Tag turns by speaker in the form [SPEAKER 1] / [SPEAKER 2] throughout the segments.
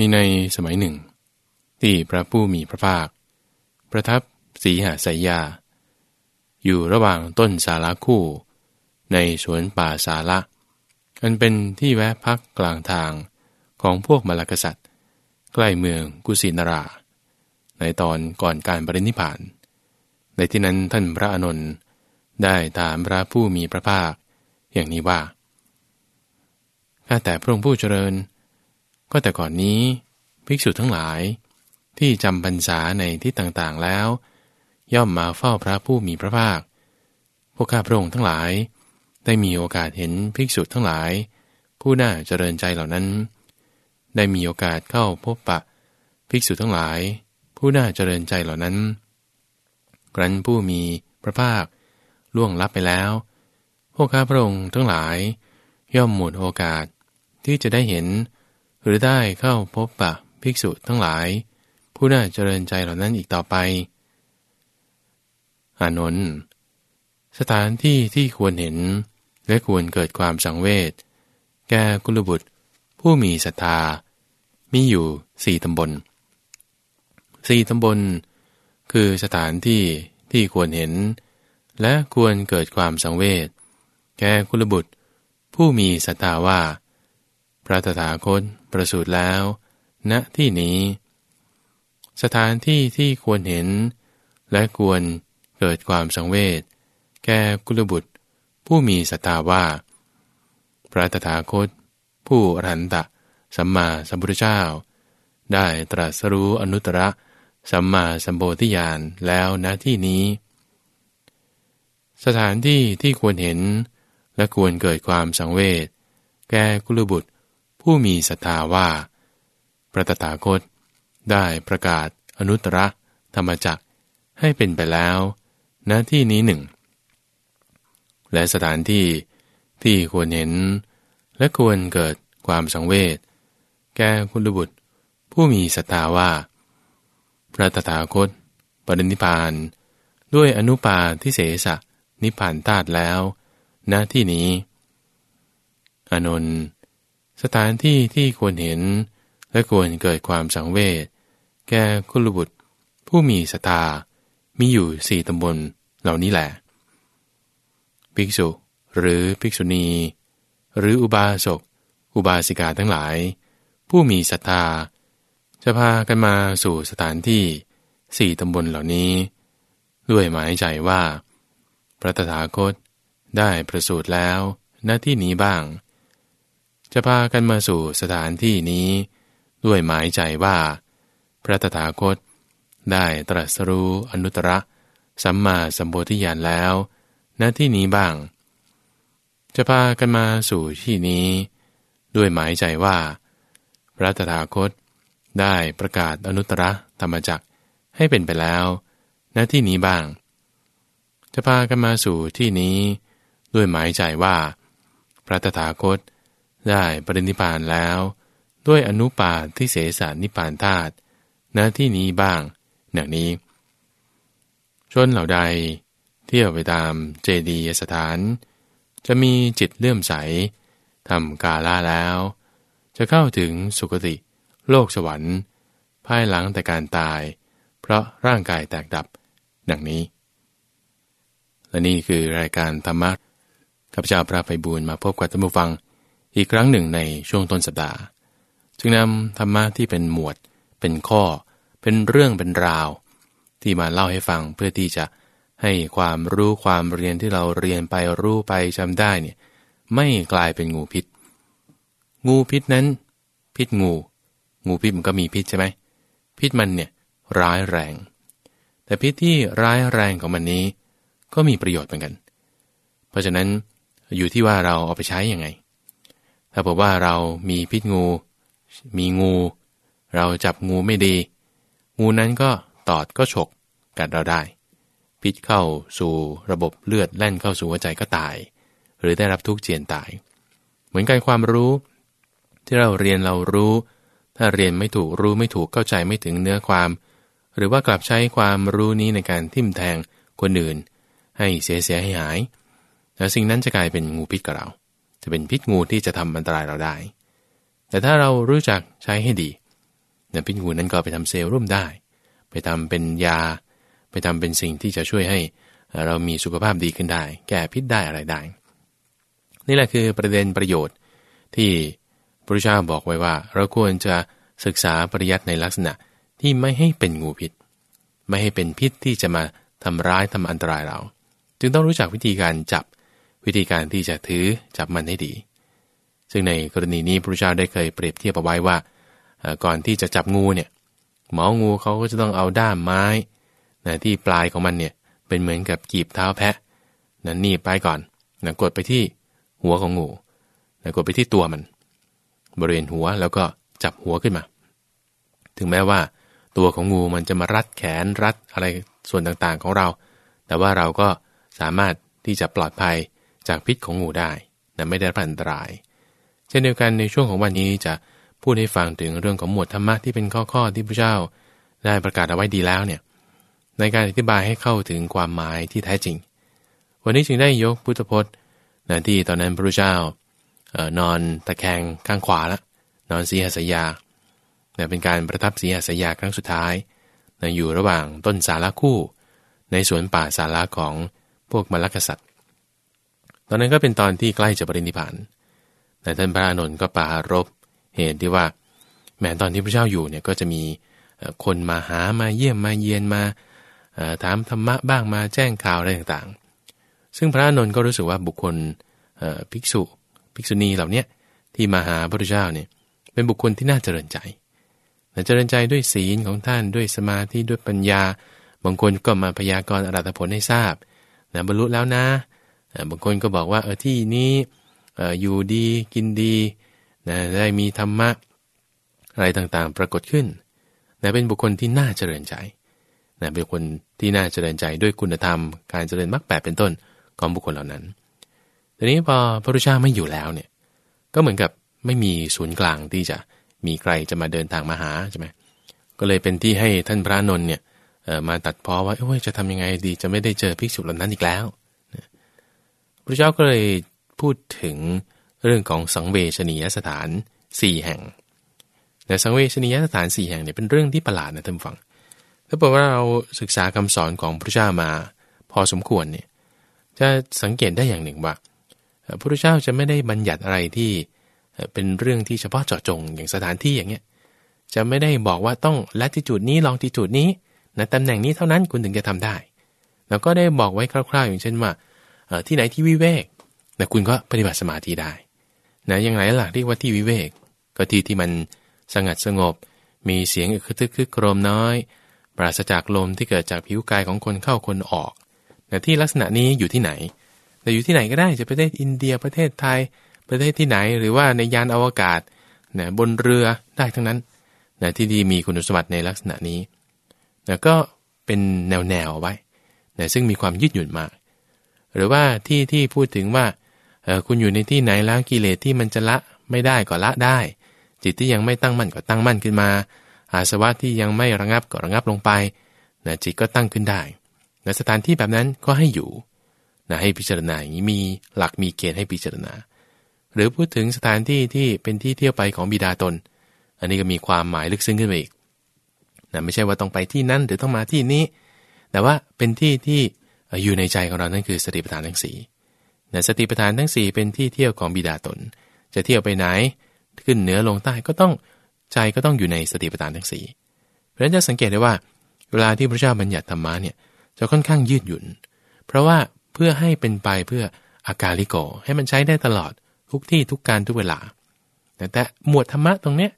[SPEAKER 1] มีในสมัยหนึ่ง ที่พระผู้มีพระภาค ประทับสีหาสายยา อยู่ระหว่างต้นสาระคู่ ในสวนป่าสาระอันเป็นที่แวะพักกลางทางของพวกมลกษัตริย์ ใกล้เมืองกุสินารา ในตอนก่อนการปรินิพาน ในที่นั้นท่านพระอานนได้ตามพระผู้มีพระภาค อย่างนี้ว่าข้าแต่พระองค์ผู้เจริญ ก็แต่ก่อนนี้ภิกษุทั้งหลายที่จำพรรษาในที่ต่างๆแล้ว ย่อมมาเฝ้าพระผู้มีพระภาค พวกข้าพระองค์ทั้งหลาย ได้มีโอกาสเห็นภิกษุทั้งหลาย ผู้น่าเจริญใจเหล่านั้น ได้มีโอกาสเข้าพบปะ ภิกษุทั้งหลาย ผู้น่าเจริญใจเหล่านั้น ครั้นผู้มีพระภาค ล่วงลับไปแล้ว พวกข้าพระองค์ทั้งหลาย ย่อมหมดโอกาสที่จะได้เห็น หรือได้เข้าพบปะภิกษุทั้งหลาย ผู้น่าเจริญใจเหล่านั้นอีกต่อไป อานนท์สถานที่ที่ควรเห็นและควรเกิดความสังเวชแก่กุลบุตร ผู้มีศรัทธา มีอยู่สี่ตำบลสี่ตำบล คือสถานที่ที่ควรเห็น และควรเกิดความสังเวชแก่กุลบุตร ผู้มีศรัทธาว่า พระตถาคต ประสูติแล้วณที่นี้ สถานที่ที่ควรเห็น และควรเกิดความสังเวชแก่กุลบุตร ผู้มีศรัทธาว่า พระตถาคต ผู้อรหันตะ สัมมาสัมพุทธเจ้า ได้ตรัสรู้อนุตตรสัมมาสัมโพธิญาณแล้วณที่นี้ สถานที่ที่ควรเห็นและควรเกิดความสังเวชแก่กุลบุตร ผู้มีศรัทธาว่า พระตถาคต ได้ประกาศอนุตตรธรรมจักให้เป็นไปแล้วณที่นี้หนึ่ง และสถานที่ที่ควรเห็น และควรเกิดความสังเวชแก่คุณบุตร ผู้มีศรัทธาว่า พระตถาคตปรินิพานด้วยอนุปาทิเสสะนิพพานธาตุแล้วณที่นี้ อนนท์ สถานที่ที่ควรเห็นและควรเกิดความสังเวชแก่คุลบุตร ผู้มีศรัทธามีอยู่สี่ตำบลเหล่านี้แหละ ภิกษุ หรือภิกษุณี หรืออุบาสก อุบาสิกาทั้งหลาย ผู้มีศรัทธาจะพากันมาสู่สถานที่สี่ตำบลเหล่านี้ ด้วยหมายใจว่า พระตถาคตได้ประสูติแล้วหน้าที่นี้บ้าง จะพากันมาสู่สถานที่นี้ ด้วยหมายใจว่า พระตถาคต ได้ตรัสรู้อนุตตรสัมมาสัมโพธิญาณแล้วณที่นี้บ้าง จะพากันมาสู่ที่นี้ ด้วยหมายใจว่า พระตถาคต ได้ประกาศอนุตตรธรรมจักให้เป็นไปแล้วณที่นี้บ้าง จะพากันมาสู่ที่นี้ ด้วยหมายใจว่า พระตถาคต ได้ปรินิพานแล้ว ด้วยอนุปาที่เสสานิพานธาตุณที่นี้บ้างอย่างนี้ ชนเหล่าใด เที่ยวไปตามเจดียสถาน จะมีจิตเลื่อมใสทำกาล่าแล้ว จะเข้าถึงสุคติ โลกสวรรค์ ภายหลังแต่การตาย เพราะร่างกายแตกดับ ดังนี้ และนี่คือรายการธรรมะข้าพเจ้าพระไปบูรณ์มาพบกับท่านผู้ฟัง อีกครั้งหนึ่งในช่วงต้นสัปดาห์ จึงนำธรรมะที่เป็นหมวด เป็นข้อ เป็นเรื่องเป็นราว ที่มาเล่าให้ฟังเพื่อที่จะให้ความรู้ความเรียนที่เราเรียนไปรู้ไปจำได้เนี่ยไม่กลายเป็นงูพิษ งูพิษนั้น พิษงู งูพิษมันก็มีพิษใช่ไหมพิษมันเนี่ยร้ายแรง แต่พิษที่ร้ายแรงของมันนี้ ก็มีประโยชน์เหมือนกัน เพราะฉะนั้นอยู่ที่ว่าเราเอาไปใช้ยังไง ถ้าบอกว่าเรามีพิษงู มีงู เราจับงูไม่ดี งูนั้นก็ตอดก็ฉกกัดเราได้ พิษเข้าสู่ระบบเลือดแล่นเข้าสู่หัวใจก็ตาย หรือได้รับทุกข์เจียนตาย เหมือนกันความรู้ ที่เราเรียนเรารู้ ถ้าเรียนไม่ถูกรู้ไม่ถูกเข้าใจไม่ถึงเนื้อความ หรือว่ากลับใช้ความรู้นี้ในการทิ่มแทงคนอื่น ให้เสียเสียให้หายแล้วสิ่งนั้นจะกลายเป็นงูพิษกับเรา จะเป็นพิษงูที่จะทำอันตรายเราได้ แต่ถ้าเรารู้จักใช้ให้ดีเนะพิษงูนั้นก็ไปทำเซลล์รุ่มได้ ไปทำเป็นยา ไปทำเป็นสิ่งที่จะช่วยให้เรามีสุขภาพดีขึ้นได้ แก้พิษได้อะไรได้ นี่แหละคือประเด็นประโยชน์ที่พระเจ้าบอกไว้ว่า เราควรจะศึกษาปริยัติในลักษณะที่ไม่ให้เป็นงูพิษ ไม่ให้เป็นพิษที่จะมาทำร้ายทำอันตรายเรา จึงต้องรู้จักวิธีการจับ วิธีการที่จะถือจับมันให้ดี ซึ่งในกรณีนี้พระเจ้าได้เคยเปรียบเทียบเอาไว้ว่า ก่อนที่จะจับงูเนี่ยหมองูเขาก็จะต้องเอาด้ามไม้นะที่ปลายของมันเนี่ยเป็นเหมือนกับกีบเท้าแพะนั่นนี่ไปก่อนนะกดไปที่หัวของงูนะกดไปที่ตัวมัน บริเวณหัวแล้วก็จับหัวขึ้นมา ถึงแม้ว่า ตัวของงูมันจะมารัดแขนรัดอะไรส่วนต่างๆของเรา แต่ว่าเราก็สามารถที่จะปลอดภัย จากพิษของงูได้นะไม่ได้รับอันตราย เช่นเดียวกันในช่วงของวันนี้จะพูดให้ฟังถึงเรื่องของหมวดธรรมะที่เป็นข้อๆที่พระเจ้าได้ประกาศเอาไว้ดีแล้วเนี่ยในการอธิบายให้เข้าถึงความหมายที่แท้จริง วันนี้จึงได้ยกพุทธพจน์นะที่ตอนนั้นพระเจ้านอนตะแคงข้างขวาแล้วนอนสีหสยานะเป็นการประทับสีหสยาครั้งสุดท้ายนะอยู่ระหว่างต้นสาระคู่ ในสวนป่าสาระของพวกมรรคษัตริย์ ตอนนั้นก็เป็นตอนที่ใกล้จะปรินิพาน แต่ท่านพระอนุนก็ปารบเหตุที่ว่าแม้ตอนที่พระเจ้าอยู่เนี่ยก็จะมีคนมาหามาเยี่ยมมาเยียนมาถามธรรมะบ้างมาแจ้งข่าวอะไรต่างๆ ซึ่งพระอนุนก็รู้สึกว่าบุคคลภิกษุภิกษุณีเหล่านี้ที่มาหาพระเจ้าเนี่ยเป็นบุคคลที่น่าเจริญใจเจริญใจด้วยศีลของท่านด้วยสมาธิด้วยปัญญา บางคนก็มาพยากรณ์อรัตผลให้ทราบนะบรรลุแล้วนะ บางคนก็บอกว่าเออที่นี้อยู่ดีกินดีนะได้มีธรรมะอะไรต่างๆปรากฏขึ้นนะเป็นบุคคลที่น่าเจริญใจนะเป็นคนที่น่าเจริญใจด้วยคุณธรรม การเจริญมรรคแปดเป็นต้นของบุคคลเหล่านั้นทีนี้พอพระพุทธเจ้าไม่อยู่แล้วเนี่ยก็เหมือนกับไม่มีศูนย์กลางที่จะมีใครจะมาเดินทางมาหาใช่ไหมก็เลยเป็นที่ให้ท่านพระนนท์เนี่ยมาตัดพ้อว่าเอ้ยจะทำยังไงดีจะไม่ได้เจอภิกษุเหล่านั้นอีกแล้ว พระเจ้าก็เลยพูดถึงเรื่องของสังเวชนียสถานสี่แห่งแต่สังเวชนียสถานสี่แห่งเนี่ยเป็นเรื่องที่ประหลาดนะท่านฟัง ถ้าบอกว่าเราศึกษาคำสอนของพระเจ้ามา พอสมควรเนี่ยจะสังเกตได้อย่างหนึ่งว่าพระเจ้าจะไม่ได้บัญญัติอะไรที่เป็นเรื่องที่เฉพาะเจาะจงอย่างสถานที่อย่างเงี้ยจะไม่ได้บอกว่าต้องลัติจูดนี้ลองติจูดนี้นะตำแหน่งนี้เท่านั้นคุณถึงจะทำได้ แล้วก็ได้บอกไว้คร่าวๆอย่างเช่นว่า ที่ไหนที่วิเวกนะคุณก็ปฏิบัติสมาธิได้นะอย่างไรล่ะเรียกว่าที่วิเวก ก็ที่ที่มันสงัดสงบ มีเสียงอึกทึกคึกโครมน้อย ปราศจากลมที่เกิดจากผิวกายของคนเข้าคนออกแต่ที่ลักษณะนี้อยู่ที่ไหนแต่อยู่ที่ไหนก็ได้จะประเทศอินเดียประเทศไทย ประเทศที่ไหนหรือว่าในยานอวกาศนะบนเรือได้ทั้งนั้นนะที่ดีมีคุณสมบัติในลักษณะนี้นะก็เป็นแนวแนวไว้นะซึ่งมีความยืดหยุ่นมาก หรือว่าที่ที่พูดถึงว่าเออคุณอยู่ในที่ไหนแล้วกิเลสที่มันจะละไม่ได้ก็ละได้ จิตที่ยังไม่ตั้งมั่นก็ตั้งมั่นขึ้นมา อาสวะที่ยังไม่ระงับก็ระงับลงไปนะจิตก็ตั้งขึ้นได้ในสถานที่แบบนั้นก็ให้อยู่นะให้พิจารณาอย่างนี้มีหลักมีเกณฑ์ให้พิจารณา หรือพูดถึงสถานที่ที่เป็นที่เที่ยวไปของบิดาตน อันนี้ก็มีความหมายลึกซึ้งขึ้นไปอีกนะไม่ใช่ว่าต้องไปที่นั้นหรือต้องมาที่นี้ แต่ว่าเป็นที่ที่ อยู่ในใจของเรานั่นคือสติปัฏฐานทั้งสี่นะสติปัฏฐานทั้ง 4 เป็นที่เที่ยวของบิดาตน จะเที่ยวไปไหน ขึ้นเหนือลงใต้ก็ต้องใจก็ต้องอยู่ในสติปัฏฐานทั้งสี่เพราะฉะนั้นจะสังเกตได้ว่า เวลาที่พระเจ้าบัญญัติธรรมะเนี่ยจะค่อนข้างยืดหยุ่น เพราะว่าเพื่อให้เป็นไปเพื่ออาการลิโก ให้มันใช้ได้ตลอดทุกที่ทุกการทุกเวลาแต่แต่หมวดธรรมะตรงเนี้ย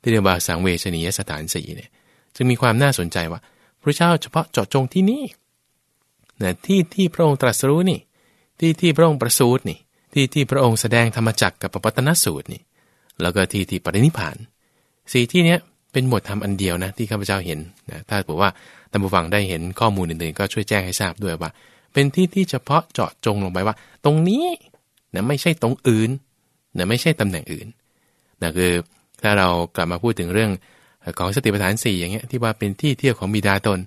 [SPEAKER 1] ที่เรียกว่าสังเวชนียสถานสี่เนี่ยจึงมีความน่าสนใจว่าพระเจ้าเฉพาะเจาะจงที่นี่ นะที่ที่พระองค์ตรัสรู้นี่ ที่ที่พระองค์ประสูตินี่ ที่ที่พระองค์แสดงธรรมจักรกับปปัตนสูตรนี่ แล้วก็ที่ที่ปรินิพานสี่ที่เนี้ยเป็นหมวดธรรมอันเดียวนะที่ข้าพเจ้าเห็นนะถ้าบอกว่าท่านผู้ฟังได้เห็นข้อมูลอื่นๆ ก็ช่วยแจ้งให้ทราบด้วยว่า เป็นที่ที่เฉพาะเจาะจงลงไปว่า ตรงนี้นะไม่ใช่ตรงอื่นนะไม่ใช่ตำแหน่งอื่นนะคือถ้าเรากลับมาพูดถึงเรื่องของสติปัฏฐาน4อย่างเงี้ยที่ว่าเป็นที่เที่ยวของบิดาตน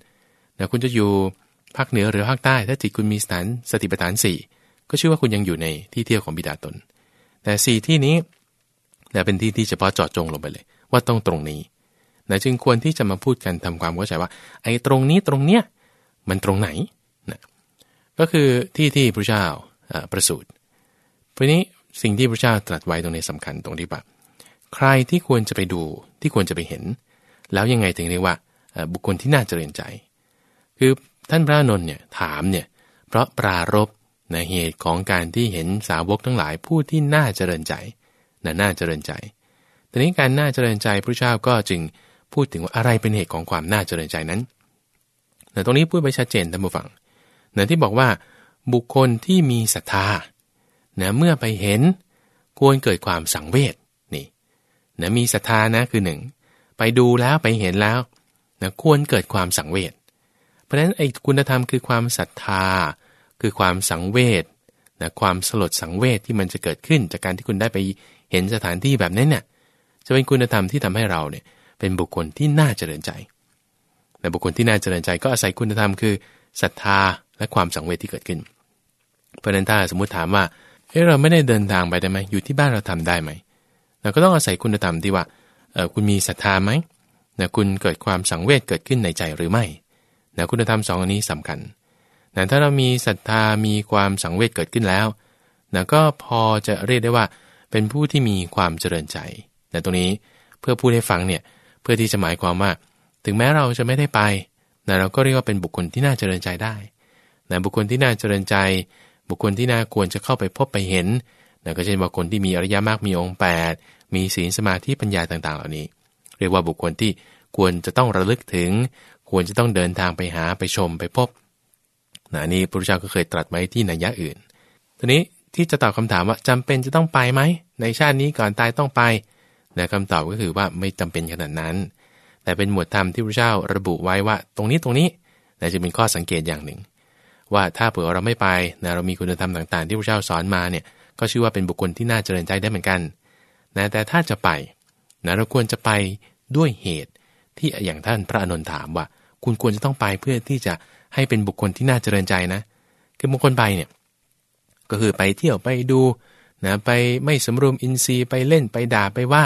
[SPEAKER 1] นะคุณจะอยู่ ภาคเหนือหรือภาคใต้ ถ้าจิตคุณมีสถานสติปัฏฐาน4ก็ชื่อว่าคุณยังอยู่ในที่เที่ยวของบิดาตน แต่4ที่นี้นะเป็นที่ที่เฉพาะเจาะจงลงไปเลย ว่าต้องตรงนี้นะจึงควรที่จะมาพูดกันทำความเข้าใจว่า ไอ้ตรงนี้ตรงเนี้ยมันตรงไหนนะก็คือที่ที่พระเจ้าประสูติเพราะนี้สิ่งที่พระเจ้าตรัสไว้ตรงนี้สำคัญตรงที่ว่าใครที่ควรจะไปดูที่ควรจะไปเห็น แล้วยังไงถึงเรียกว่าบุคคลที่น่าเจริญใจ คือ ท่านพระนนท์เนี่ยถามเนี่ยเพราะปรารบในเหตุของการที่เห็นสาวกทั้งหลายผู้ที่น่าเจริญใจนะน่าเจริญใจทีนี้การน่าเจริญใจพระเจ้าก็จึงพูดถึงว่าอะไรเป็นเหตุของความน่าเจริญใจนั้นนะตรงนี้พูดไปชัดเจนท่านผู้ฟังนะที่บอกว่าบุคคลที่มีศรัทธานะเมื่อไปเห็นควรเกิดความสังเวชนี่นะมีศรัทธานะคือหนึ่งไปดูแล้วไปเห็นแล้วนะควรเกิดความสังเวช ราะฉะนั้นไอ้คุณธรรมคือความศรัทธา คือความสังเวชนะความสลดสังเวชที่มันจะเกิดขึ้น จากการที่คุณได้ไปเห็นสถานที่แบบนั้นเนี่ยจะเป็นคุณธรรมที่ทำให้เราเนี่ยเป็นบุคคลที่น่าเจริญใจแต่บุคคลที่น่าเจริญใจก็อาศัยคุณธรรมคือศรัทธาและความสังเวชที่เกิดขึ้น เพราะนั้นถ้าสมมุติถามว่าเฮ้เราไม่ได้เดินทางไปได้ไหมอยู่ที่บ้านเราทำได้ไหมเราก็ต้องอาศัยคุณธรรมที่ว่าเออคุณมีศรัทธาไหมนะคุณเกิดความสังเวชเกิดขึ้นในใจหรือไม่ นะคุณธรรมสองอันนี้สำคัญนะถ้าเรามีศรัทธามีความสังเวชเกิดขึ้นแล้วนะก็พอจะเรียกได้ว่าเป็นผู้ที่มีความเจริญใจแต่ตรงนี้เพื่อพูดให้ฟังเนี่ยเพื่อที่จะหมายความว่า ถึงแม้เราจะไม่ได้ไปนะเราก็เรียกว่าเป็นบุคคลที่น่าเจริญใจได้นะบุคคลที่น่าเจริญใจ บุคคลที่น่าควรจะเข้าไปพบไปเห็นนะก็เช่นบุคคลที่มีอริยมรรคมีองค์ 8 มีศีลสมาธิปัญญาต่างๆ เหล่านี้ เรียกว่าบุคคลที่ควรจะต้องระลึกถึง ควรจะต้องเดินทางไปหาไปชมไปพบนะนี่พระพุทธเจ้าก็เคยตรัสไว้ที่นัยยะอื่น ทีนี้ที่จะตอบคำถามว่าจำเป็นจะต้องไปไหม ในชาตินี้ก่อนตายต้องไปนะคำตอบก็คือว่าไม่จำเป็นขนาดนั้น แต่เป็นหมวดธรรมที่พระเจ้าระบุไว้ว่า ตรงนี้ตรงนี้นะจะเป็นข้อสังเกตอย่างหนึ่ง ว่าถ้าเผื่อเราไม่ไปนะเรามีคุณธรรมต่างๆ ที่พระเจ้าสอนมาเนี่ยก็ชื่อว่าเป็นบุคคลที่น่าเจริญใจได้เหมือนกันนะแต่ถ้าจะไปนะเราควรจะไปด้วยเหตุ ที่อย่างท่านพระอนุนถามว่า คุณควรจะต้องไปเพื่อที่จะให้เป็นบุคคลที่น่าเจริญใจนะ คือบางคนไปเนี่ยก็คือไปเที่ยวไปดูนะไปไม่สำรวมอินทรีย์ไปเล่นไปด่าไปว่า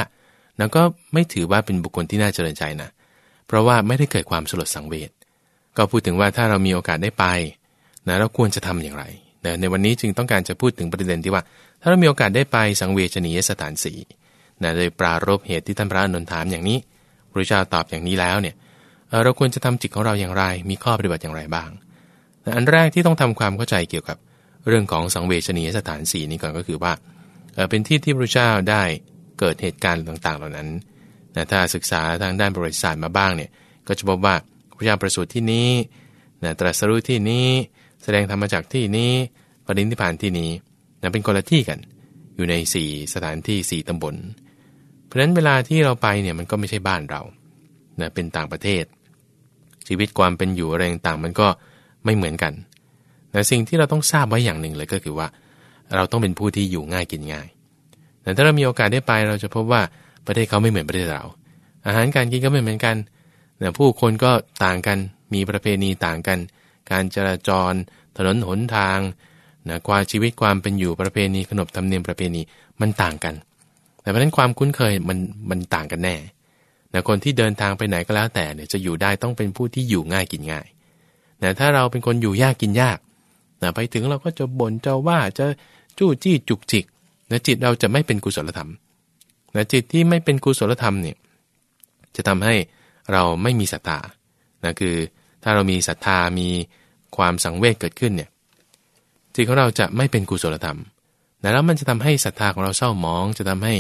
[SPEAKER 1] นะก็ไม่ถือว่าเป็นบุคคลที่น่าเจริญใจนะ เพราะว่าไม่ได้เกิดความสลดสังเวชก็พูดถึงว่าถ้าเรามีโอกาสได้ไปนะเราควรจะทำอย่างไรนะในวันนี้จึงต้องการจะพูดถึงประเด็นที่ว่า ถ้าเรามีโอกาสได้ไปสังเวชนียสถานสีนะโดยปรารบเหตุที่ท่านพระอนุนถามอย่างนี้ พระเจ้าตอบอย่างนี้แล้วเนี่ยเราควรจะทำจิตของเราอย่างไร มีข้อปฏิบัติอย่างไรบ้าง อันแรกที่ต้องทำความเข้าใจเกี่ยวกับเรื่องของสังเวชนียสถานสีนี้ก่อนก็คือว่า เป็นที่ที่พระเจ้าได้เกิดเหตุการณ์ต่างๆ เหล่านั้นนะถ้าศึกษาทางด้านบริษัทมาบ้างเนี่ยก็จะพบว่าพระเจ้าประสูติที่นี้นะตรัสรู้ที่นี้ แสดงธรรมจากที่นี้ปรินิพพานที่นี้นะเป็นคนละที่กัน อยู่ใน 4 สถานที่ 4 ตำบล เพราะฉะนั้นเวลาที่เราไปเนี่ยมันก็ไม่ใช่บ้านเรานะเป็นต่างประเทศ ชีวิตความเป็นอยู่อะไรต่างมันก็ไม่เหมือนกันแต่สิ่งที่เราต้องทราบไว้อย่างหนึ่งเลยก็คือว่า เราต้องเป็นผู้ที่อยู่ง่ายกินง่ายแต่ถ้าเรามีโอกาสได้ไปเราจะพบว่าประเทศเขาไม่เหมือนประเทศเรา อาหารการกินก็ไม่เหมือนกันนะผู้คนก็ต่างกันมีประเพณีต่างกัน การจราจร ถนนหนทางนะความชีวิตความเป็นอยู่ประเพณีขนบธรรมเนียมประเพณีมันต่างกัน เพราะนั้นความคุ้นเคยมันมันต่างกันแน่นะคนที่เดินทางไปไหนก็แล้วแต่เนี่ยจะอยู่ได้ต้องเป็นผู้ที่อยู่ง่ายกินง่ายนะถ้าเราเป็นคนอยู่ยากกินยากนะไปถึงเราก็จะบ่นจะว่าจะจู้จี้จุกจิกนะจิตเราจะไม่เป็นกุศลธรรมนะจิตที่ไม่เป็นกุศลธรรมเนี่ยจะทำให้เราไม่มีศรัทธานะคือถ้าเรามีศรัทธามีความสังเวชเกิดขึ้นเนี่ยจิตของเราจะไม่เป็นกุศลธรรม นะแล้วมันจะทำให้ศรัทธาของเราเศร้าหมอง จะทำให้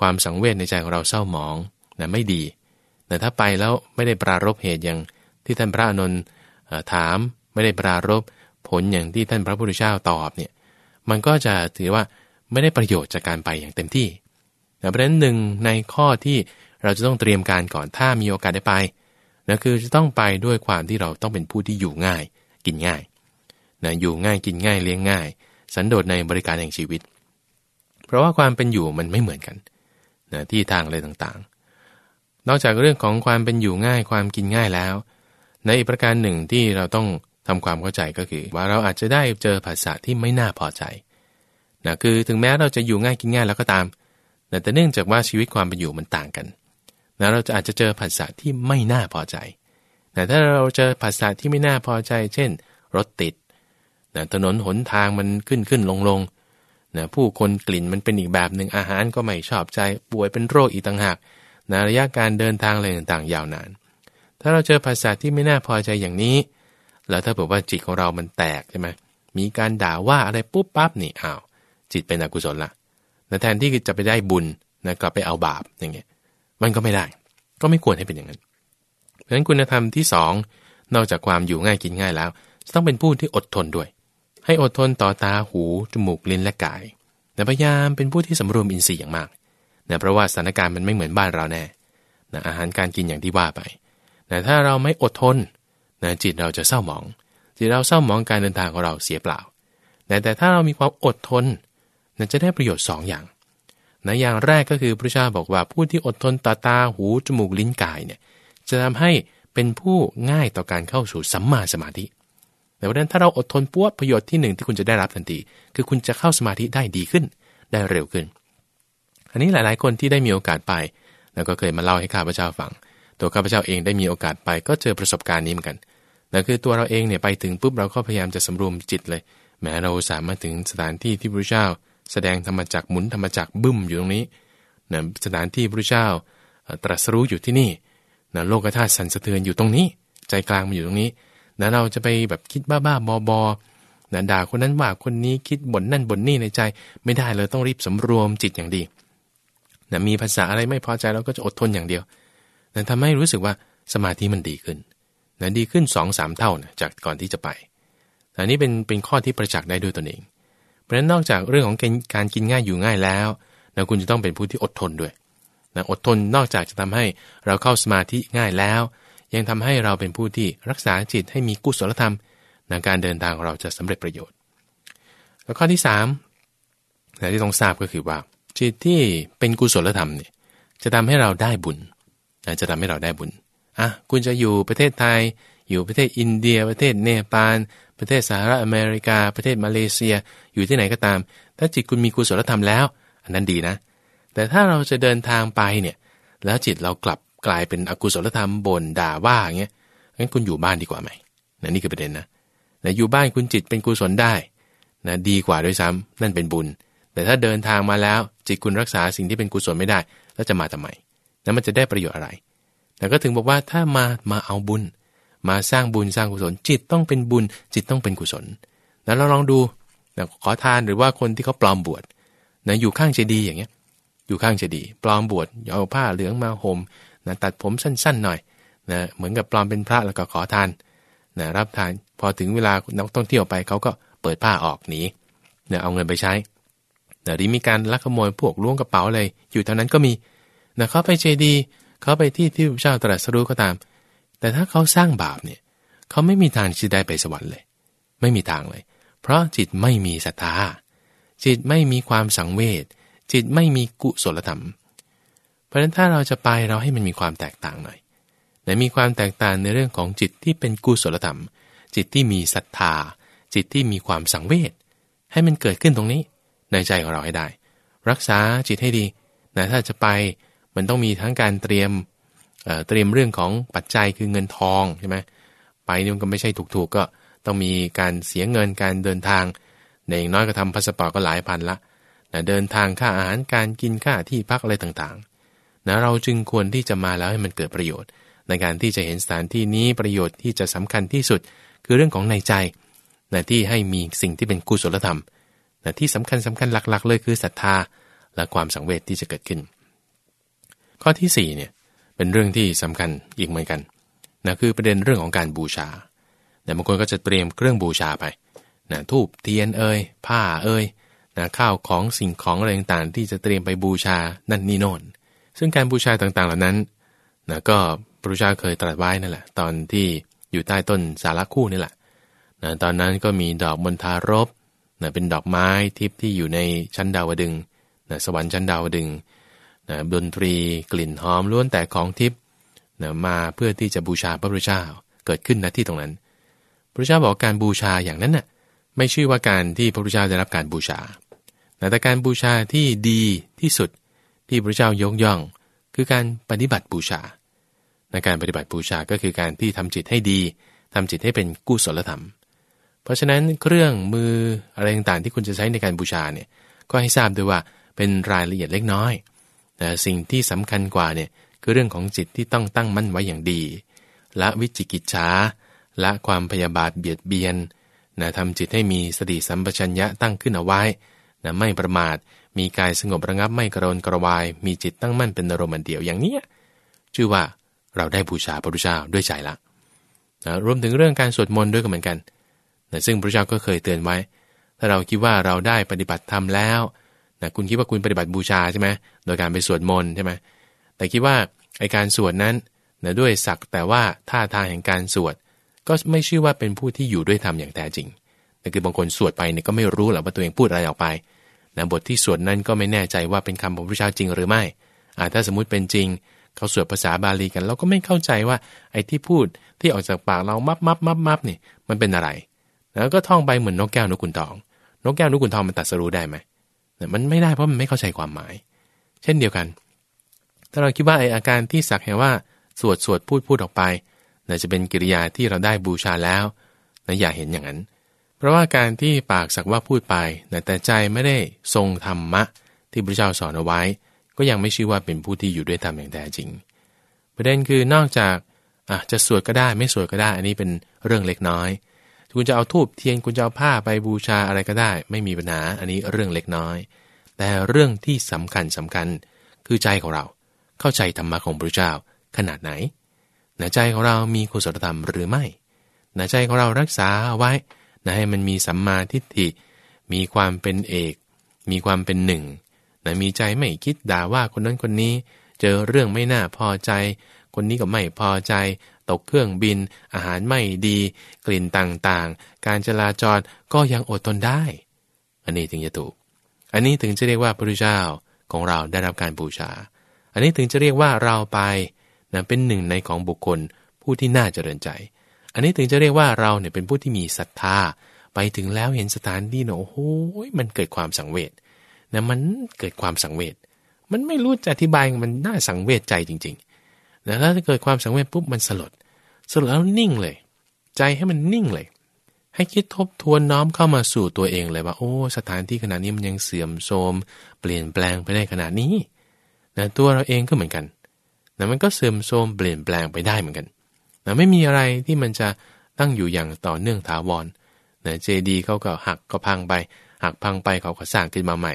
[SPEAKER 1] ความสังเวชในใจของเราเศร้าหมองนะไม่ดีแต่ถ้าไปแล้วไม่ได้ปรารบเหตุอย่างที่ท่านพระอนุนถามไม่ได้ปรารบผลอย่างที่ท่านพระพุทธเจ้าตอบเนี่ยมันก็จะถือว่าไม่ได้ประโยชน์จากการไปอย่างเต็มที่เพราะฉะนั้นหนึ่งในข้อที่เราจะต้องเตรียมการก่อนถ้ามีโอกาสได้ไปนะคือจะต้องไปด้วยความที่เราต้องเป็นผู้ที่อยู่ง่าย กินง่ายนะอยู่ง่ายกินง่ายเลี้ยงง่าย สันโดษในบริการแห่งชีวิต เพราะว่าความเป็นอยู่มันไม่เหมือนกันนะที่ทางอะไรต่างๆ นอกจากเรื่องของความเป็นอยู่ง่ายความกินง่ายแล้ว ในอีกประการหนึ่งที่เราต้องทำความเข้าใจก็คือ ว่าเราอาจจะได้เจอภาษาที่ไม่น่าพอใจนะคือถึงแม้เราจะอยู่ง่ายกินง่ายแล้วก็ตามแต่เนื่องจากว่าชีวิตความเป็นอยู่มันต่างกันนะเราจะอาจจะเจอผัสสะที่ไม่น่าพอใจแต่ถ้าเราเจอผัสสะที่ไม่น่าพอใจ เช่น รถติด นะถนนหนทางมันขึ้นขึ้นลงลงนะผู้คนกลิ่นมันเป็นอีกแบบหนึ่งอาหารก็ไม่ชอบใจป่วยเป็นโรคอีกต่างหากนะระยะการเดินทางอะไรต่างๆ ยาวนาน ถ้าเราเจอภาษาที่ไม่น่าพอใจอย่างนี้ แล้วถ้าบอกว่าจิตของเรามันแตกใช่ไหมมีการด่าว่าอะไรปุ๊บปั๊บนี่อ้าวจิตเป็นอกุศลละแทนที่จะไปได้บุญนะกลับไปเอาบาปอย่างเงี้ยมันก็ไม่ได้ ก็ไม่ควรให้เป็นอย่างนั้น เพราะฉะนั้นคุณธรรมที่สองนอกจากความอยู่ง่ายกินง่ายแล้ว ต้องเป็นผู้ที่อดทนด้วย ให้อดทนต่อตาหูจมูกลิ้นและกายแต่พยายามเป็นผู้ที่สำรวมอินทรีย์อย่างมากนะเพราะว่าสถานการณ์มันไม่เหมือนบ้านเราแน่นะอาหารการกินอย่างที่ว่าไปแต่ถ้าเราไม่อดทนนะจิตเราจะเศร้าหมอง จิตเราเศร้าหมองการเดินทางของเราเสียเปล่าแต่แต่ถ้าเรามีความอดทนนะจะได้ประโยชน์2ออย่างนะอย่างแรกก็คือพระเจ้าบอกว่าผู้ที่อดทนต่อตาหูจมูกลิ้นกายเนี่ยจะทำให้เป็นผู้ง่ายต่อการเข้าสู่สัมมาสมาธิ แต่ว่านั้นถ้าเราอดทนปั้วประโยชน์ที่หนึ่งที่คุณจะได้รับทันทีคือคุณจะเข้าสมาธิได้ดีขึ้น ได้เร็วขึ้น อันนี้หลายๆ คนที่ได้มีโอกาสไป แล้วก็เคยมาเล่าให้ข้าพเจ้าฟัง ตัวข้าพเจ้าเองได้มีโอกาสไปก็เจอประสบการณ์นี้เหมือนกันนั่นคือตัวเราเองเนี่ยไปถึงปุ๊บเราก็พยายามจะสำรวมจิตเลย แม้เราสามารถถึงสถานที่ที่พระเจ้า แสดงธรรมจักหมุนธรรมจักบึ้มอยู่ตรงนี้นะสถานที่พระเจ้าตรัสรู้อยู่ที่นี่นะโลกธาตุสั่นสะเทือนอยู่ตรงนี้ ใจกลางมันอยู่ตรงนี้ นะเราจะไปแบบคิดบ้าๆบอๆนะด่าคนนั้นว่าคนนี้คิดบ่นนั่นบ่นนี่ในใจ ไม่ได้เลยต้องรีบสำรวมจิตอย่างดีนะมีภาษาอะไรไม่พอใจเราก็จะอดทนอย่างเดียวนะทำให้รู้สึกว่าสมาธิมันดีขึ้นนะดีขึ้น2อสามเท่านะจากก่อนที่จะไปอันนี้เป็นเป็นข้อที่ประจักษ์ได้ด้วยตนเอง เพราะฉะนั้นนอกจากเรื่องของการกินง่ายอยู่ง่ายแล้วนะคุณจะต้องเป็นผู้ที่อดทนด้วยนะอดทนนอกจากจะทำให้เราเข้าสมาธิง่ายแล้ว ยังทำให้เราเป็นผู้ที่รักษาจิตให้มีกุศลธรรมในการเดินทางของเราจะสำเร็จประโยชน์ แล้วข้อที่3นะที่ต้องทราบก็คือว่า จิตที่เป็นกุศลธรรมเนี่ยจะทำให้เราได้บุญนะจะทำให้เราได้บุญอะคุณจะอยู่ประเทศไทย อยู่ประเทศอินเดีย ประเทศเนปาลประเทศสหรัฐอเมริกา ประเทศมาเลเซีย อยู่ที่ไหนก็ตาม ถ้าจิตคุณมีกุศลธรรมแล้ว อันนั้นดีนะ แต่ถ้าเราจะเดินทางไปเนี่ยแล้วจิตเรากลับ กลายเป็นอกุศลธรรมบ่นด่าว่าอย่างเงี้ยงั้นคุณอยู่บ้านดีกว่าไหมนะนี่คือประเด็นนะนะอยู่บ้านคุณจิตเป็นกุศลได้นะดีกว่าด้วยซ้ำนั่นเป็นบุญ แต่ถ้าเดินทางมาแล้วจิตคุณรักษาสิ่งที่เป็นกุศลไม่ได้ แล้วจะมาทำไมแล้วมันจะได้ประโยชน์อะไร แต่ก็ถึงบอกว่าถ้ามามาเอาบุญ มาสร้างบุญสร้างกุศล จิตต้องเป็นบุญ จิตต้องเป็นกุศลแล้วเราลองดูนะขอทานหรือว่าคนที่เขาปลอมบวชนะอยู่ข้างเจดีย์อย่างเงี้ยอยู่ข้างเจดีย์ปลอมบวชเอาผ้าเหลืองมาห่ม นะตัดผมสั้นๆหน่อยนะเหมือนกับปลอมเป็นพระแล้วก็ขอทานนะรับทานพอถึงเวลานักท่องเที่ยวไปเขาก็เปิดผ้าออกหนีนะเอาเงินไปใช้นะหรือมีการลักขโมยพวกล้วงกระเป๋าอะไรอยู่เท่านั้นก็มีนะเขาไปเจดีเขาไปที่ที่พระเจ้าตรัสรู้ก็ตาม แต่ถ้าเขาสร้างบาปเนี่ยเขาไม่มีทางที่ได้ไปสวรรค์เลย ไม่มีทางเลย เพราะจิตไม่มีศรัทธาจิตไม่มีความสังเวชจิตไม่มีกุศลธรรม เพราะฉะนั้นถ้าเราจะไปเราให้มันมีความแตกต่างหน่อยแต่มีความแตกต่างในเรื่องของจิตที่เป็นกุศลธรรม จิตที่มีศรัทธา จิตที่มีความสังเวชให้มันเกิดขึ้นตรงนี้ ในใจของเราให้ได้ รักษาจิตให้ดีนะถ้าจะไปมันต้องมีทั้งการเตรียมเเตรียมเรื่องของปัจจัยคือเงินทองใช่ไหมไปนี่มันก็ไม่ใช่ถูกๆก็ต้องมีการเสียเงินการเดินทางในอย่างน้อยก็ทำพาสปอร์ตก็หลายพันละนะเดินทางค่าอาหารการกินค่าที่พักอะไรต่าง นะเราจึงควรที่จะมาแล้วให้มันเกิดประโยชน์ ในการที่จะเห็นสถานที่นี้ประโยชน์ที่จะสำคัญที่สุด คือเรื่องของในใจนะที่ให้มีสิ่งที่เป็นกุศลธรรมนะที่สำคัญสำคัญหลัก ๆ เลยคือศรัทธาและความสังเวชที่จะเกิดขึ้น ข้อที่4เนี่ยเป็นเรื่องที่สำคัญอีกเหมือนกันนะคือประเด็นเรื่องของการบูชาแต่บางคนก็จะเตรียมเครื่องบูชาไปนะทูบเทียนเอ่ยผ้าเอ่ยนะข้าวของสิ่งของอะไรต่างๆที่จะเตรียมไปบูชานั่นนี่โน่น ซึ่งการบูชาต่างๆเหล่านั้นนะก็พระพุทธเจ้าเคยตรัสไว้นั่นแหละ ตอนที่อยู่ใต้ต้นสาระคู่นี่แหละนะตอนนั้นก็มีดอกมณฑารบนะเป็นดอกไม้ทิพย์ที่อยู่ในชั้นดาวดึงนะสวรรค์ชั้นดาวดึงนะดนตรีกลิ่นหอมล้วนแต่ของทิพย์นะมาเพื่อที่จะบูชาพระพุทธเจ้าเกิดขึ้นณที่ตรงนั้น พระพุทธเจ้าบอกการบูชาอย่างนั้นน่ะไม่ชื่อว่าการที่พระพุทธเจ้าได้รับการบูชาแต่การบูชาที่ดีที่สุด ที่พระเจ้ายกย่อง คือการปฏิบัติบูชาในการปฏิบัติบูชาก็คือการที่ทำจิตให้ดีทำจิตให้เป็นกุศลธรรม เพราะฉะนั้นเครื่องมืออะไรต่างๆที่คุณจะใช้ในการบูชาเนี่ยก็ให้ทราบด้วยว่าเป็นรายละเอียดเล็กน้อย แต่สิ่งที่สำคัญกว่าเนี่ยคือเรื่องของจิตที่ต้องตั้งมั่นไว้อย่างดีละวิจิกิจฉาละความพยาบาทเบียดเบียนนะทำจิตให้มีสติสัมปชัญญะตั้งขึ้นเอาไว้ นะไม่ประมาท มีกายสงบระงับไม่กระโนกระวาย มีจิตตั้งมั่นเป็นอารมณ์เดียวอย่างเนี้ยชื่อว่าเราได้บูชาพระพุทธเจ้าด้วยใจละนะรวมถึงเรื่องการสวดมนต์ด้วยก็เหมือนกันนะซึ่งพระพุทธเจ้าก็เคยเตือนไว้ ถ้าเราคิดว่าเราได้ปฏิบัติธรรมแล้วนะคุณคิดว่าคุณปฏิบัติบูชาใช่ไหมโดยการไปสวดมนต์ใช่ไหมแต่คิดว่าไอการสวดนั้นนะด้วยศักแต่ว่าท่าทางแห่งการสวด ก็ไม่ชื่อว่าเป็นผู้ที่อยู่ด้วยธรรมอย่างแท้จริงแต่คือบางคนสวดไปเนี่ยก็ไม่รู้หรอกว่าตัวเองพูดอะไรออกไป นะบทที่สวดนั้นก็ไม่แน่ใจว่าเป็นคำของพระเจ้าจริงหรือไม่อาถ้าสมมุติเป็นจริง เขาสวดภาษาบาลีกัน เราก็ไม่เข้าใจว่าไอ้ที่พูดที่ออกจากปากเรามับมับมับมับนี่มันเป็นอะไร แล้วก็ท่องไปเหมือนนกแก้วนกขุนทอง นกแก้วนกขุนทองมันตัดสรู้ได้ไหมมันไม่ได้เพราะมันไม่เข้าใจความหมาย เช่นเดียวกัน ถ้าเราคิดว่าไออาการที่สักแห่ว่าสวดสวดพูดพูดออกไปน่าจะเป็นกิริยาที่เราได้บูชาแล้วนะอย่าเห็นอย่างนั้น เพราะว่าการที่ปากสักว่าพูดไปนแต่ใจไม่ได้ทรงธรรมะ ที่พระเจ้าสอนเอาไว้ ก็ยังไม่ชื่อว่าเป็นผู้ที่อยู่ด้วยธรรมอย่างแท้จริง ประเด็นคือนอกจากะจะสวดก็ได้ไม่สวดก็ได้ อันนี้เป็นเรื่องเล็กน้อย คุณจะเอาทูบเทียนคุณจะเอาผ้าไปบูชาอะไรก็ได้ ไม่มีปัญหาอันนี้เรื่องเล็กน้อย แต่เรื่องที่สำคัญสำคัญคือใจของเราเข้าใจธรรมะของพระเจ้าขนาดไหนหนใจของเรามีกุศลธรรมหรือไม่หนใจของเรารักษาไว้ นะให้มันมีสัมมาทิฏฐิ มีความเป็นเอก มีความเป็นหนึ่งนะมีใจไม่คิดด่าว่าคนนั้นคนนี้ เจอเรื่องไม่น่าพอใจ คนนี้ก็ไม่พอใจ ตกเครื่องบิน อาหารไม่ดี กลิ่นต่างๆ การจราจรก็ยังอดทนได้ อันนี้ถึงจะถูก อันนี้ถึงจะเรียกว่าพระพุทธเจ้าของเราได้รับการบูชา อันนี้ถึงจะเรียกว่าเราไปนะเป็นหนึ่งในของบุคคลผู้ที่น่าเจริญใจ อันนี้ถึงจะเรียกว่าเราเนี่ยเป็นผู้ที่มีศรัทธา ไปถึงแล้วเห็นสถานที่เนาะโอ้โหมันเกิดความสังเวชนะมันเกิดความสังเวชมันไม่รู้จะอธิบายมันน่าสังเวชใจจริงๆนะถ้าเกิดความสังเวชปุ๊บมันสลด สลดแล้วนิ่งเลย ใจให้มันนิ่งเลย ให้คิดทบทวนน้อมเข้ามาสู่ตัวเองเลยว่า โอ้สถานที่ขนาดนี้มันยังเสื่อมโทรมเปลี่ยนแปลงไปได้ขนาดนี้นะตัวเราเองก็เหมือนกันนะมันก็เสื่อมโทรมเปลี่ยนแปลงไปได้เหมือนกัน นะไม่มีอะไรที่มันจะตั้งอยู่อย่างต่อเนื่องถาวรนะเจดีเขาก็หักก็พังไป หักพังไปเขาก็สร้างขึ้นมาใหม่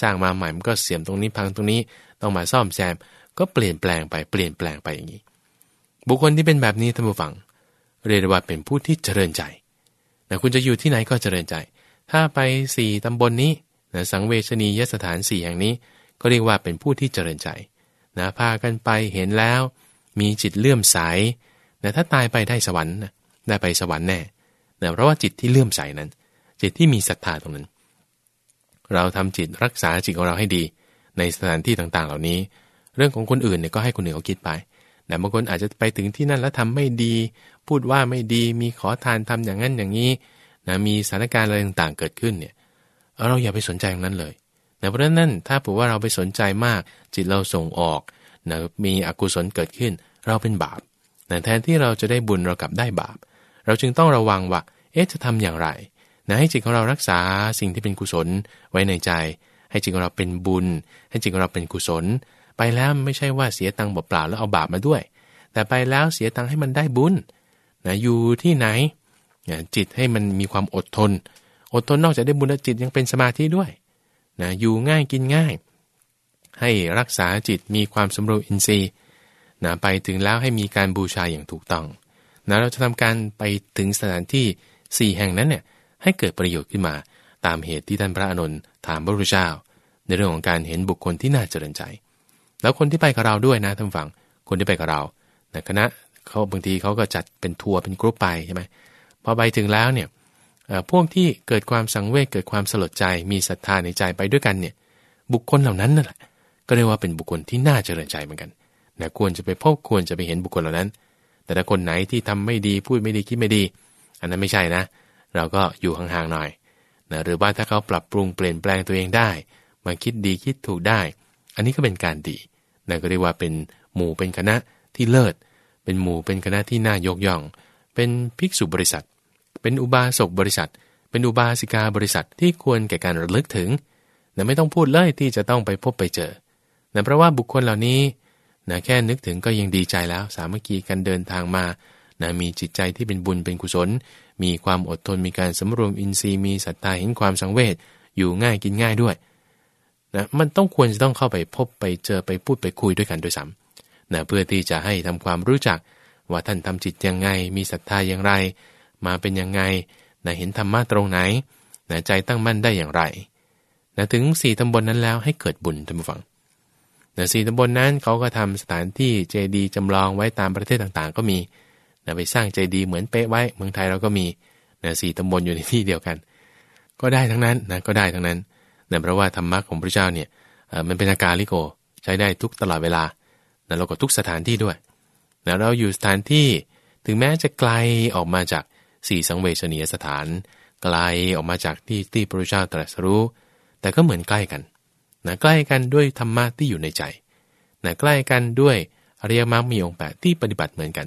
[SPEAKER 1] สร้างมาใหม่มันก็เสียมตรงนี้พังตรงนี้ต้องมาซ่อมแซม ก็เปลี่ยนแปลงไปเปลี่ยนแปลงไปอย่างนี้ บุคคลที่เป็นแบบนี้ท่านผู้ฟัง เรียกว่าเป็นผู้ที่เจริญใจนะคุณจะอยู่ที่ไหนก็เจริญใจ ถ้าไปสี่ตำบลนนี้นะสังเวชนียสถานสี่แห่งนี้ ก็เรียกว่าเป็นผู้ที่เจริญใจนะพากันไปเห็นแล้ว มีจิตเลื่อมใส นะถ้าตายไปได้สวรรค์ได้ไปสวรรค์แน่นะเพราะว่าจิตที่เลื่อมใสนั้น จิตที่มีศรัทธาตรงนั้น เราทำจิตรักษาจิตของเราให้ดี ในสถานที่ต่างๆ เหล่านี้ เรื่องของคนอื่นเนี่ยก็ให้คนอื่นเขาคิดไปแต่บางคนอาจจะไปถึงที่นั่นแล้วทำไม่ดี พูดว่าไม่ดี มีขอทานทำอย่างนั้นอย่างนี้นะมีสถานการณ์อะไรต่างๆ เกิดขึ้นเนี่ยเราอย่าไปสนใจตรงนั้นเลยนะเพราะฉะนั้นถ้าผมว่าเราไปสนใจมาก จิตเราส่งออกนะมีอกุศลเกิดขึ้น เราเป็นบาป นะแทนที่เราจะได้บุญเรากลับได้บาป เราจึงต้องระวังว่า เอ๊ะจะทำอย่างไรนะให้จิตของเรารักษาสิ่งที่เป็นกุศลไว้ในใจ ให้จิตของเราเป็นบุญ ให้จิตของเราเป็นกุศล ไปแล้วไม่ใช่ว่าเสียตังค์เปล่าแล้วเอาบาปมาด้วย แต่ไปแล้วเสียตังค์ให้มันได้บุญนะอยู่ที่ไหนจิตให้มันมีความอดทน อดทนนอกจากได้บุญแล้วจิตยังเป็นสมาธิด้วยนะอยู่ง่ายกินง่าย ให้รักษาจิตมีความสมรู้อินทรีย์ นะไปถึงแล้วให้มีการบูชาอย่างถูกต้องนะเราจะทำการไปถึงสถานที่ 4 แห่งนั้นเนี่ยให้เกิดประโยชน์ขึ้นมาตามเหตุที่ท่านพระอนุนถามพระพุทธเจ้า ในเรื่องของการเห็นบุคคลที่น่าเจริญใจ แล้วคนที่ไปกับเราด้วยนะท่านฟังคนที่ไปกับเรานคณะเขาบางทีเขาก็จัดเป็นทัวร์เป็นกรุ๊ปไปใช่ไหมพอไปถึงแล้วเนี่ยพวกที่เกิดความสังเวชเกิดความสลดใจมีศรัทธาในใจไปด้วยกันเนี่ยบุคคลเหล่านั้นนั่นแหละก็เรียกว่าเป็นบุคคลที่น่าเจริญใจเหมือนกัน นะควรจะไปพบควรจะไปเห็นบุคคลเหล่านั้น แต่ถ้าคนไหนที่ทำไม่ดีพูดไม่ดีคิดไม่ดี อันนั้นไม่ใช่นะ เราก็อยู่ห่างๆหน่อยนะหรือว่าถ้าเขาปรับปรุงเปลี่ยนแปลงตัวเองได้มาคิดดีคิดถูกได้ อันนี้ก็เป็นการดีนั่นก็เรียกว่าเป็นหมู่เป็นคณะที่เลิศ เป็นหมู่เป็นคณะที่น่ายกย่อง เป็นภิกษุบริษัท เป็นอุบาสกบริษัท เป็นอุบาสิกาบริษัทที่ควรแก่การระลึกถึงนะไม่ต้องพูดเลยที่จะต้องไปพบไปเจอนะเพราะว่าบุคคลเหล่านี้ นะแค่นึกถึงก็ยังดีใจแล้ว สามัคคีกันเดินทางมานะมีจิตใจที่เป็นบุญเป็นกุศล มีความอดทนมีการสำรวมอินทรีย์มีศรัทธาเห็นความสังเวชอยู่ง่ายกินง่ายด้วยนะมันต้องควรจะต้องเข้าไปพบไปเจอไปพูดไปคุยด้วยกันด้วยซ้ำนะเพื่อที่จะให้ทำความรู้จัก ว่าท่านทำจิตยังไง มีศรัทธาอย่างไร มาเป็นยังไงนะเห็นธรรมะตรงไหนนะใจตั้งมั่นได้อย่างไรนะถึงสี่ตำบลนนั้นแล้วให้เกิดบุญท่านผู้ฟัง นะสี่ตำบลนนั้นเขาก็ทำสถานที่เจดีย์จำลองไว้ตามประเทศต่างๆ ก็มีนะไปสร้างเจดีย์เหมือนเป๊ะไว้ เมืองไทยเราก็มีนะสี่ตำบลอยู่ในที่เดียวกัน ก็ได้ทั้งนั้นนะก็ได้ทั้งนั้นนะเพราะว่าธรรมะของพระเจ้าเนี่ยมันเป็นอาการลิโกใช้ได้ทุกตลอดเวลานะเราก็ทุกสถานที่ด้วยนะเราอยู่สถานที่ถึงแม้จะไกลออกมาจากสี่สังเวชนียสถาน ไกลออกมาจากที่ที่พระเจ้าตรัสรู้ แต่ก็เหมือนใกล้กัน นะใกล้กันด้วยธรรมะที่อยู่ในใจนะใกล้กันด้วยอริยมรรคมีองค์แปดที่ปฏิบัติเหมือนกัน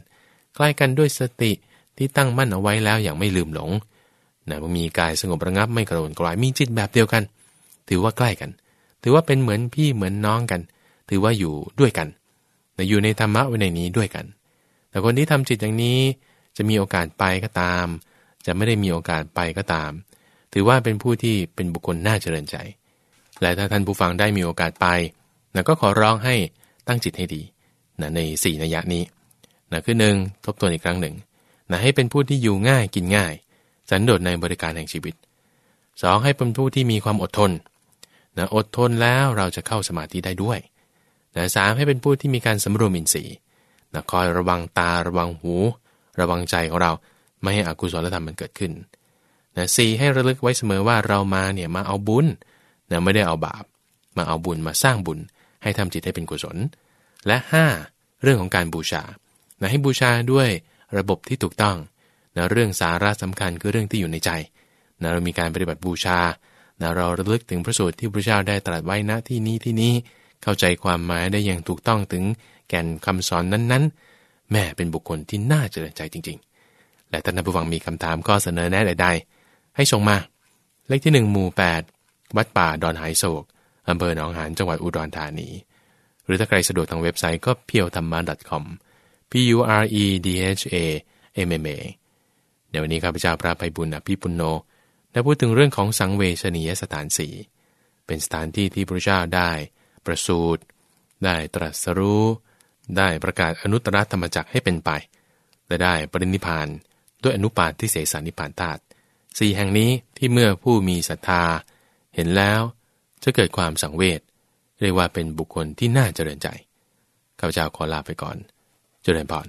[SPEAKER 1] ใกล้กันด้วยสติที่ตั้งมั่นเอาไว้แล้วอย่างไม่ลืมหลงนะมีกายสงบระงับไม่กระโดดกลายมีจิตแบบเดียวกัน ถือว่าใกล้กัน ถือว่าเป็นเหมือนพี่เหมือนน้องกัน ถือว่าอยู่ด้วยกันนะอยู่ในธรรมะไว้ในนี้ด้วยกัน แต่คนที่ทำจิตอย่างนี้จะมีโอกาสไปก็ตาม จะไม่ได้มีโอกาสไปก็ตาม ถือว่าเป็นผู้ที่เป็นบุคคลน่าเจริญใจ และถ้าท่านผู้ฟังได้มีโอกาสไปนะก็ขอร้องให้ตั้งจิตให้ดีนะใน 4 นัยยะนี้นะคือหนึ่งทบทวนอีกครั้งหนึ่งนะให้เป็นผู้ที่อยู่ง่ายกินง่าย สันโดษในบริการแห่งชีวิต 2. ให้เป็นผู้ที่มีความอดทนนะอดทนแล้วเราจะเข้าสมาธิได้ด้วยนะสให้เป็นผู้ที่มีการสำรวมอินทรีย์นะคอยระวังตาระวังหู ระวังใจของเราไม่ให้อกุศลธรรมมันเกิดขึ้นนะสี่ให้ระลึกไว้เสมอว่าเรามาเนี่ยมาเอาบุญ นะไม่ได้เอาบาป มาเอาบุญมาสร้างบุญ ให้ทำจิตให้เป็นกุศล และ 5. เรื่องของการบูชานะให้บูชาด้วยระบบที่ถูกต้องนะเรื่องสาระสำคัญคือเรื่องที่อยู่ในใจนะเรามีการปฏิบัติบูชานะเราระลึกถึงพระสูตรที่พระเจ้าได้ตรัสไว้ณที่นี้ที่นี้ เข้าใจความหมายได้อย่างถูกต้องถึงแก่นคำสอนนั้นๆ แม่เป็นบุคคลที่น่าเจริญใจจริง ๆ และท่านผู้ฟังมีคำถามข้อเสนอแนะใดๆ ให้ส่งมา เลขที่ 1 หมู่ 8 วัดป่าดอนหายโศกอำเภอหนองหานจังหวัดอุดรธานี หรือถ้าใครสะดวกทางเว็บไซต์ก็เพียวธรรมะ .com p u r e d h a m m a เดี๋ยววันนี้ข้าพเจ้าพระไพบุญอภิปุโนได้พูดถึงเรื่องของสังเวชนียสถานสีเป็นสถานที่ที่พระเจ้าได้ประสูติได้ตรัสรู้ ได้ประกาศอนุตตรธรรมจักให้เป็นไป และได้ปรินิพานด้วยอนุปาทิเสสานิพานธาตุสี่แห่งนี้ที่เมื่อผู้มีศรัทธา เห็นแล้วจะเกิดความสังเวชเรียกว่าเป็นบุคคลที่น่าเจริญใจข้าพเจ้าขอลาไปก่อน เจริญพร